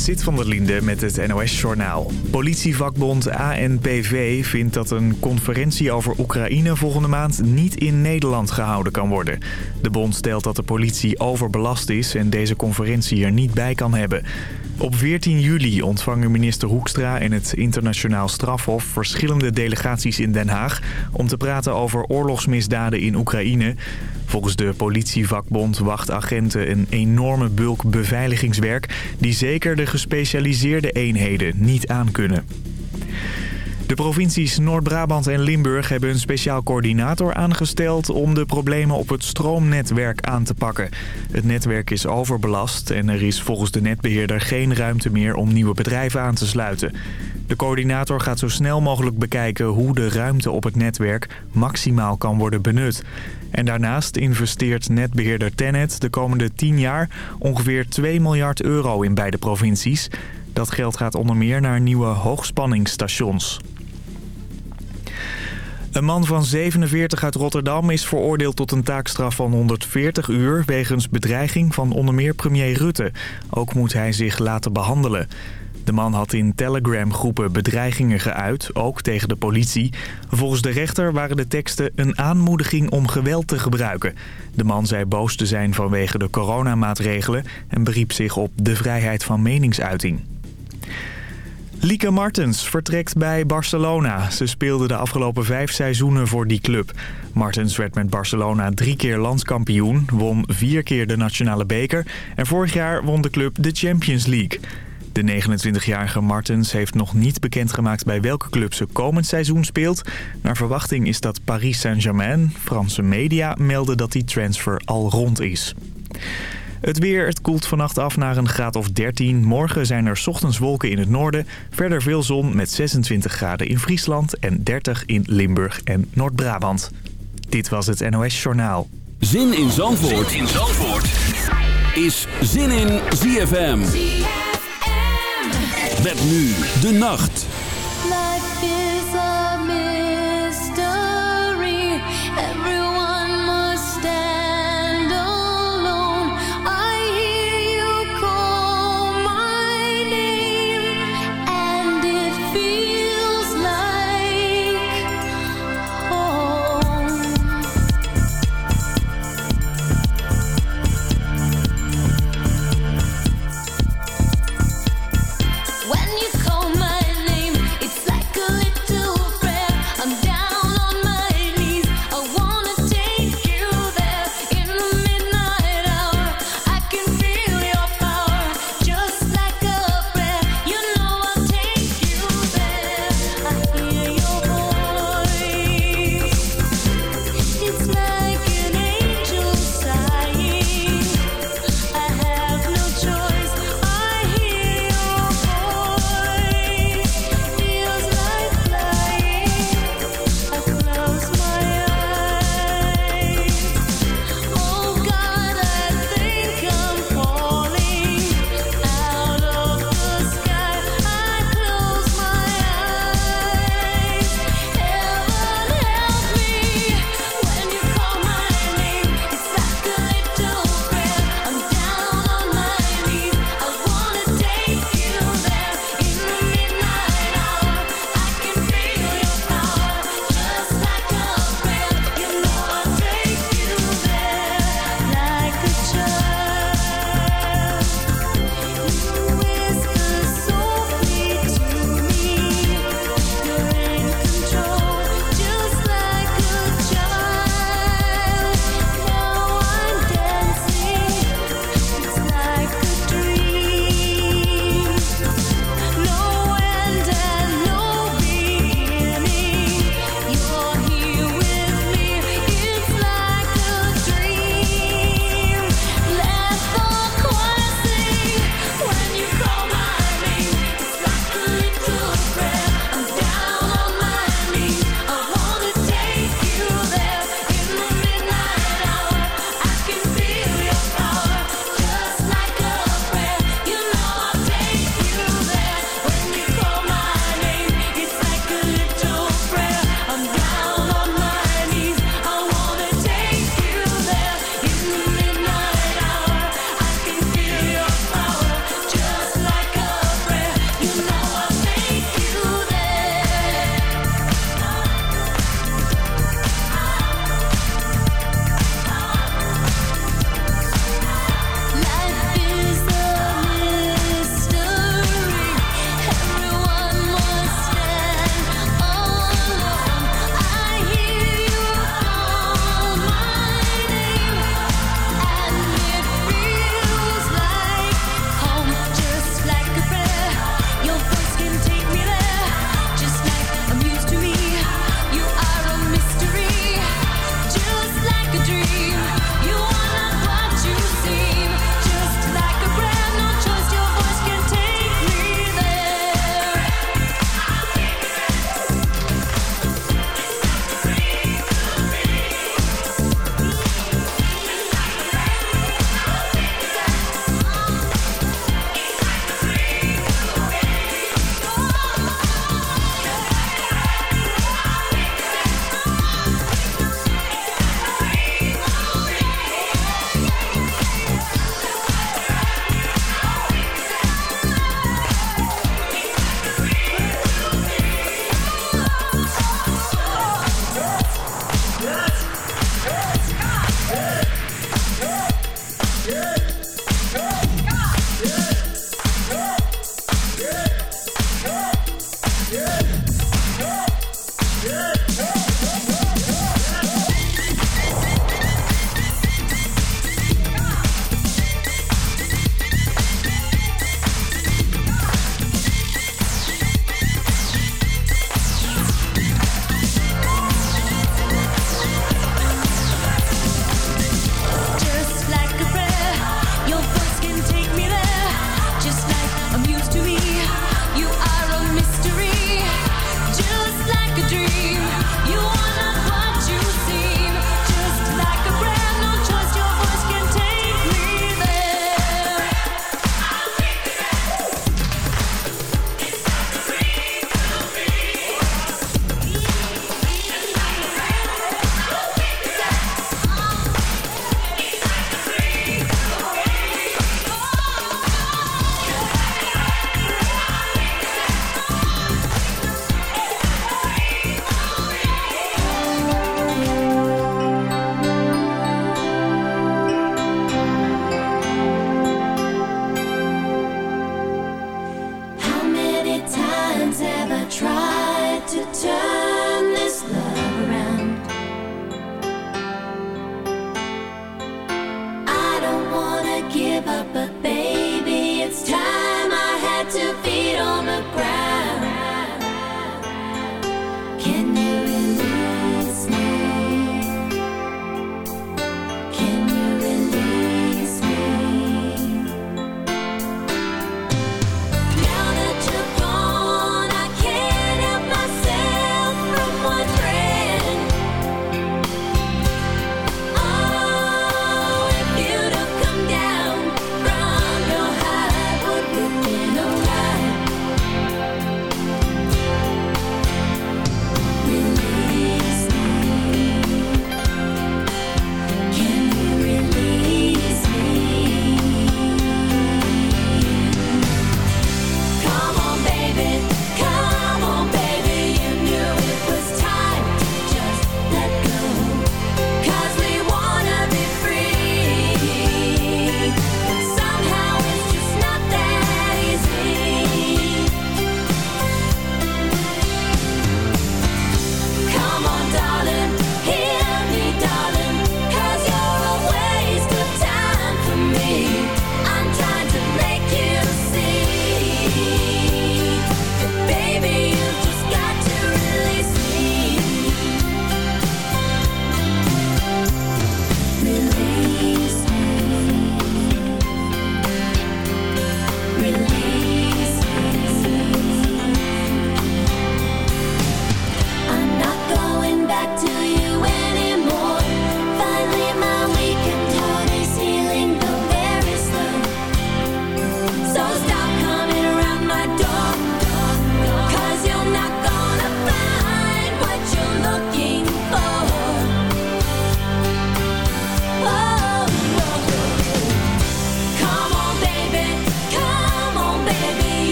Zit van der Linde met het NOS-journaal. Politievakbond ANPV vindt dat een conferentie over Oekraïne volgende maand niet in Nederland gehouden kan worden. De bond stelt dat de politie overbelast is en deze conferentie er niet bij kan hebben. Op 14 juli ontvangen minister Hoekstra en het internationaal strafhof verschillende delegaties in Den Haag om te praten over oorlogsmisdaden in Oekraïne. Volgens de politievakbond wacht agenten een enorme bulk beveiligingswerk die zeker de gespecialiseerde eenheden niet aankunnen. De provincies Noord-Brabant en Limburg hebben een speciaal coördinator aangesteld om de problemen op het stroomnetwerk aan te pakken. Het netwerk is overbelast en er is volgens de netbeheerder geen ruimte meer om nieuwe bedrijven aan te sluiten. De coördinator gaat zo snel mogelijk bekijken hoe de ruimte op het netwerk maximaal kan worden benut. En daarnaast investeert netbeheerder Tennet de komende 10 jaar ongeveer 2 miljard euro in beide provincies. Dat geld gaat onder meer naar nieuwe hoogspanningsstations. Een man van 47 uit Rotterdam is veroordeeld tot een taakstraf van 140 uur... wegens bedreiging van onder meer premier Rutte. Ook moet hij zich laten behandelen. De man had in Telegram-groepen bedreigingen geuit, ook tegen de politie. Volgens de rechter waren de teksten een aanmoediging om geweld te gebruiken. De man zei boos te zijn vanwege de coronamaatregelen... en beriep zich op de vrijheid van meningsuiting. Lieke Martens vertrekt bij Barcelona. Ze speelde de afgelopen vijf seizoenen voor die club. Martens werd met Barcelona drie keer landskampioen, won vier keer de nationale beker... en vorig jaar won de club de Champions League. De 29-jarige Martens heeft nog niet bekendgemaakt bij welke club ze komend seizoen speelt. Naar verwachting is dat Paris Saint-Germain. Franse media melden dat die transfer al rond is. Het weer, het koelt vannacht af naar een graad of 13. Morgen zijn er ochtends wolken in het noorden. Verder veel zon met 26 graden in Friesland en 30 in Limburg en Noord-Brabant. Dit was het NOS Journaal. Zin in Zandvoort, zin in Zandvoort. is Zin in ZFM. ZFM. Met nu de nacht.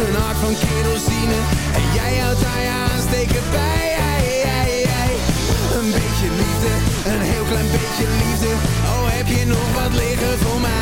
Een hart van kerosine. En jij houdt haar je aansteken bij. Ei, ei, ei. Een beetje liefde, een heel klein beetje liefde. Oh heb je nog wat liggen voor mij?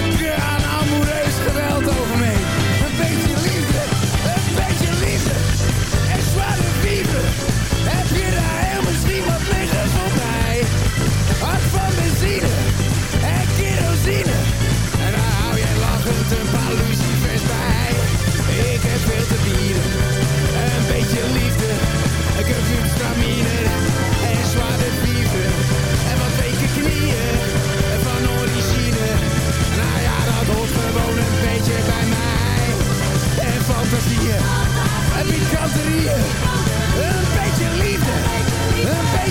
Een beetje liefde. Een beetje liefde.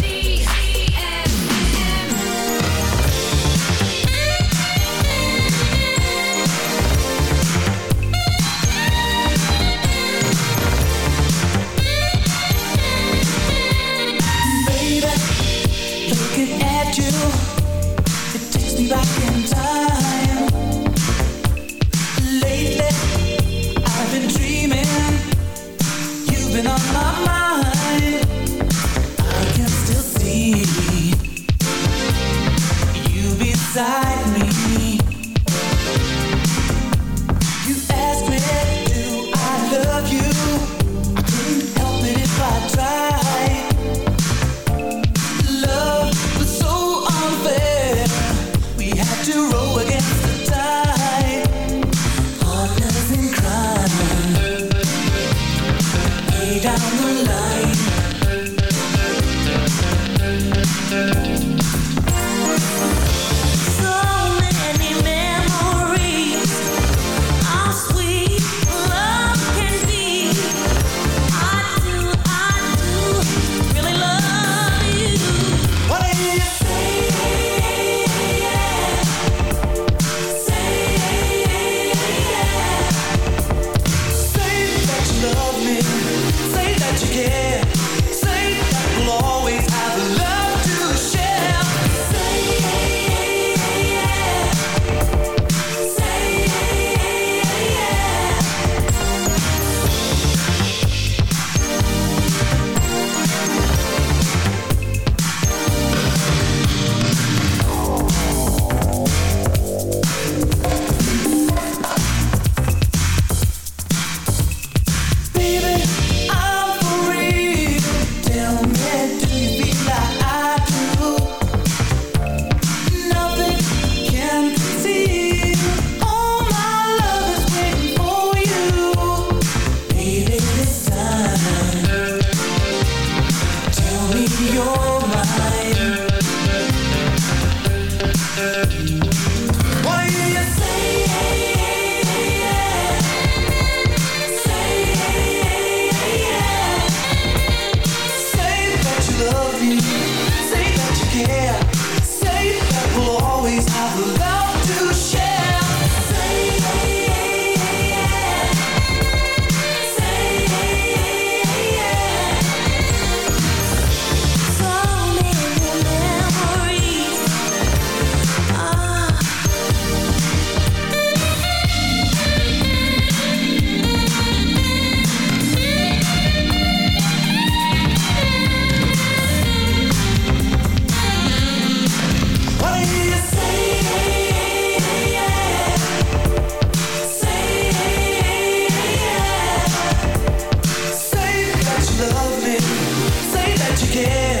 again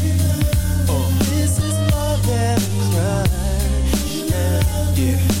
Yeah.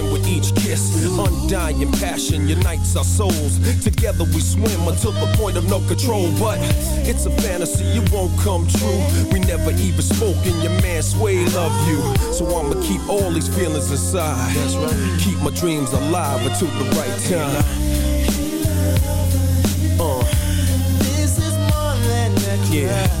each kiss. Undying passion unites our souls. Together we swim until the point of no control. But it's a fantasy, it won't come true. We never even spoke, and your man Sway love you. So I'ma keep all these feelings inside. That's right. Keep my dreams alive until the right time. Uh. This is more than a Yeah.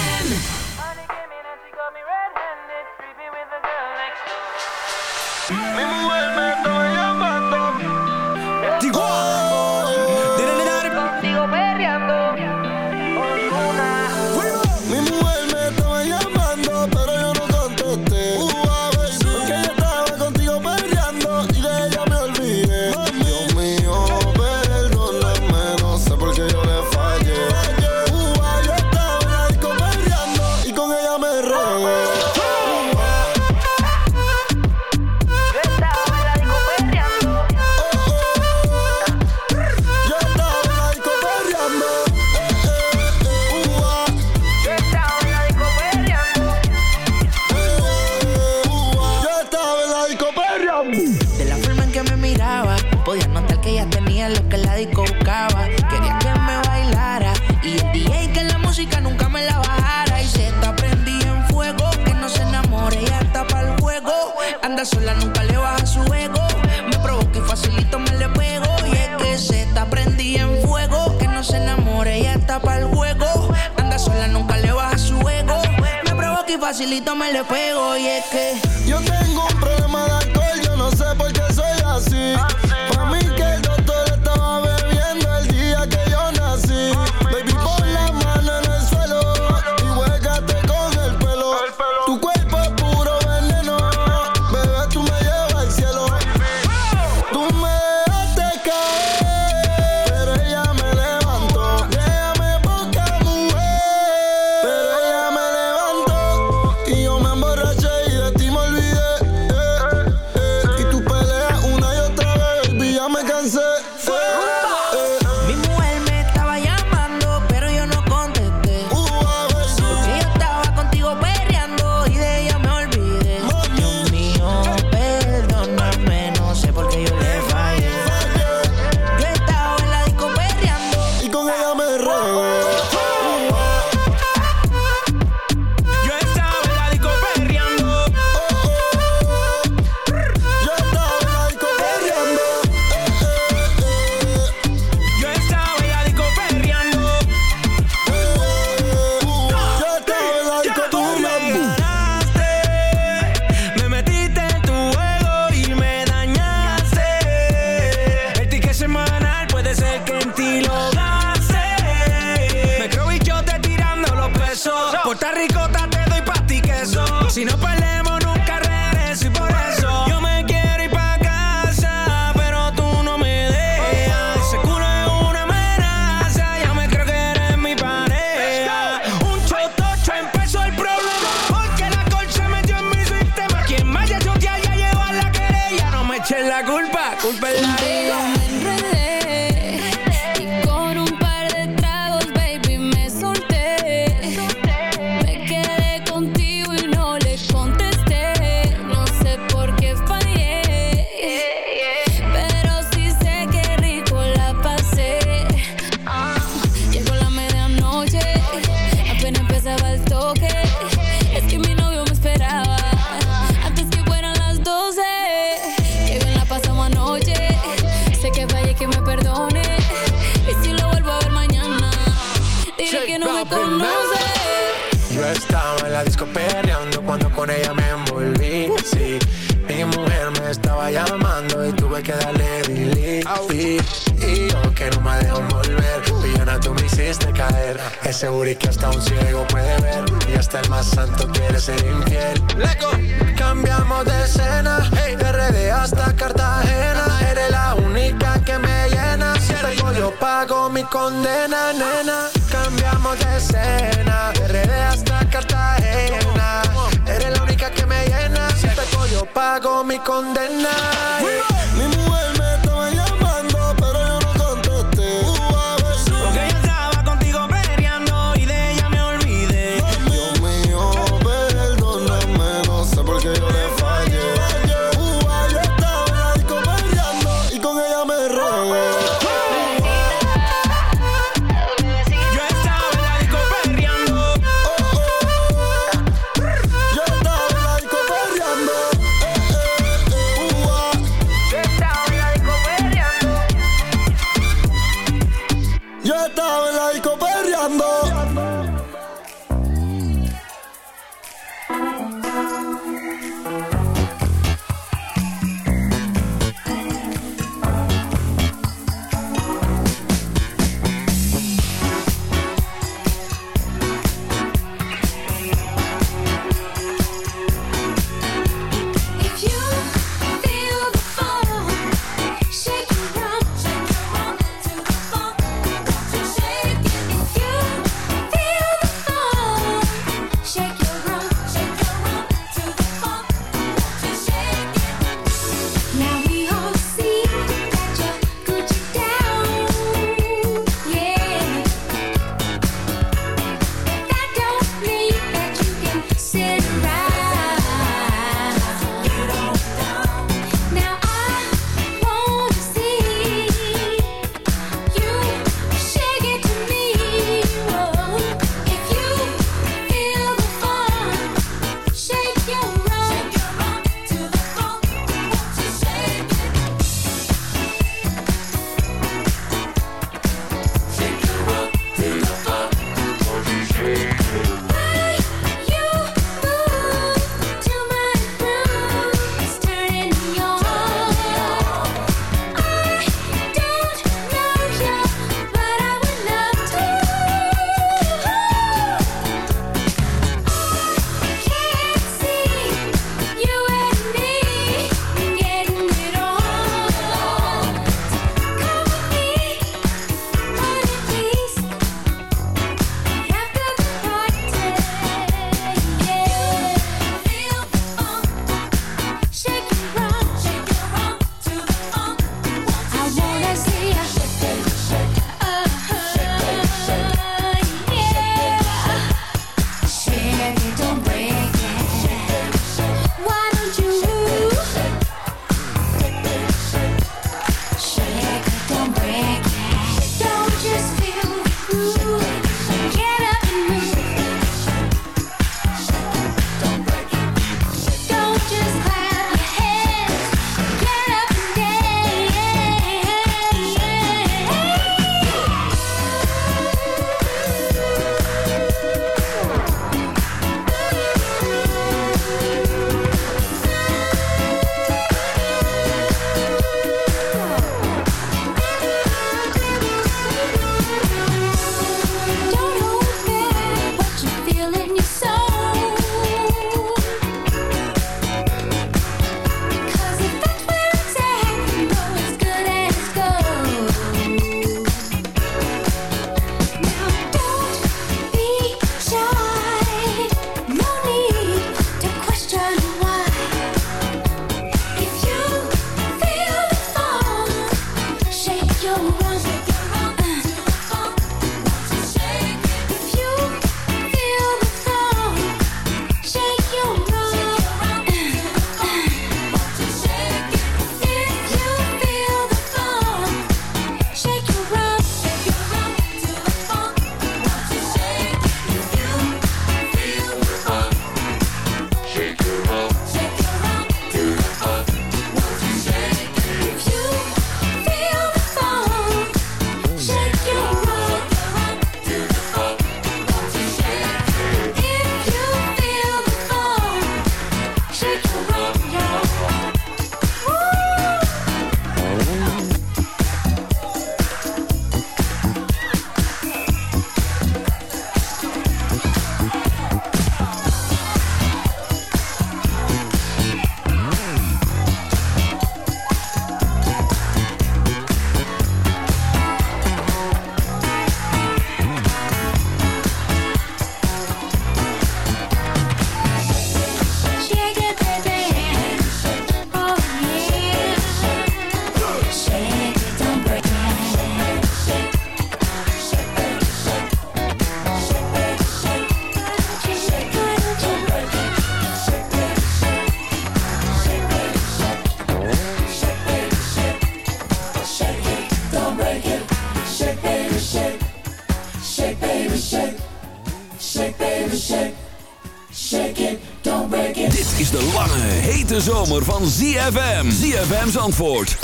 zomer van ZFM. ZFM's antwoord 106.9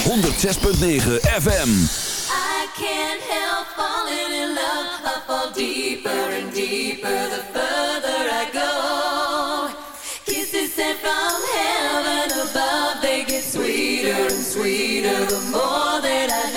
FM. I can't help falling in love. I fall deeper and deeper the further I go. Kisses sent from heaven above. They get sweeter and sweeter the more that I know.